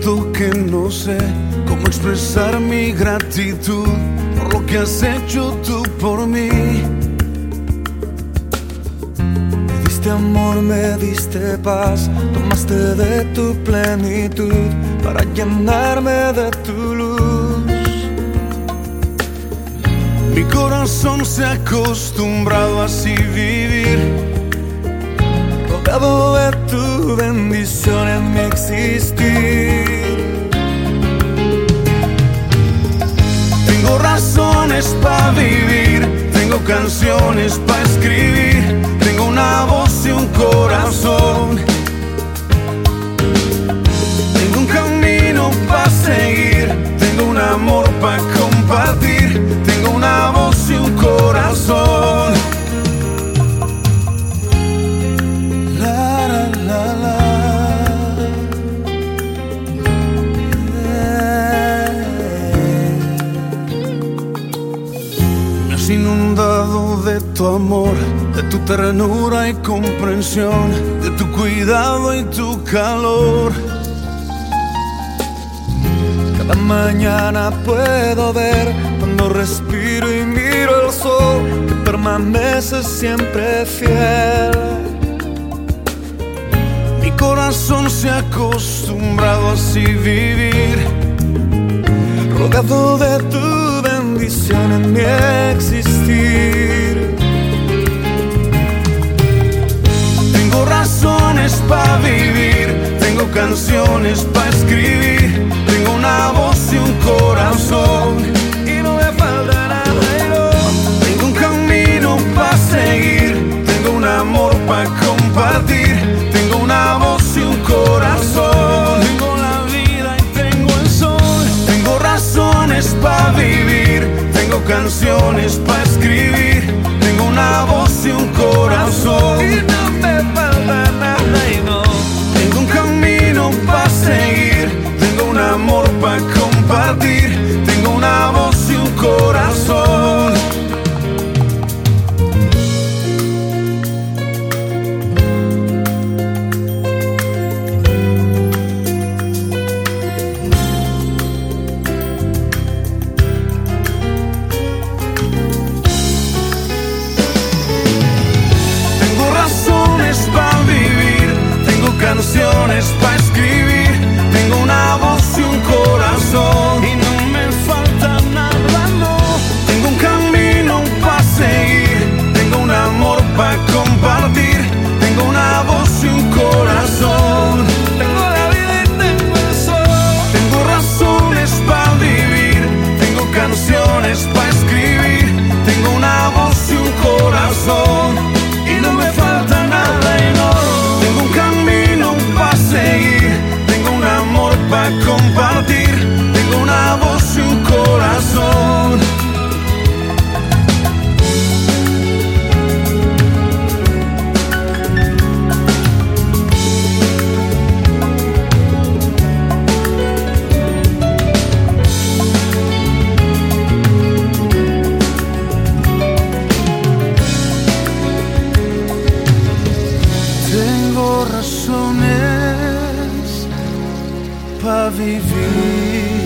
tanto que no sé cómo expresar mi gratitud por lo que has hecho tú por mí. Me diste amor, me diste paz, tomaste de tu plenitud para llenarme de tu luz. Mi corazón se ha acostumbrado a así vivir, rodeado de tu bendición en mi existir. Razones para vivir, tengo canciones para escribir, tengo una voz y un corazón. Inundado de tu amor, de tu ternura y comprensión, de tu cuidado y tu calor. Cada mañana puedo ver cuando respiro y miro el sol que permanece siempre fiel. Mi corazón se ha acostumbrado a vivir, rodeado de tu razones para vivir, tengo canciones para escribir, tengo una voz y un corazón. Y no me falta nada, y no. Tengo un camino para seguir, tengo un amor para compartir, tengo una voz y un corazón. Tengo la vida y tengo el sol. Tengo razones para vivir, tengo canciones para escribir, tengo una voz y un corazón. Y no compartir, tengo una voz y un corazón. Tengo razones para viver.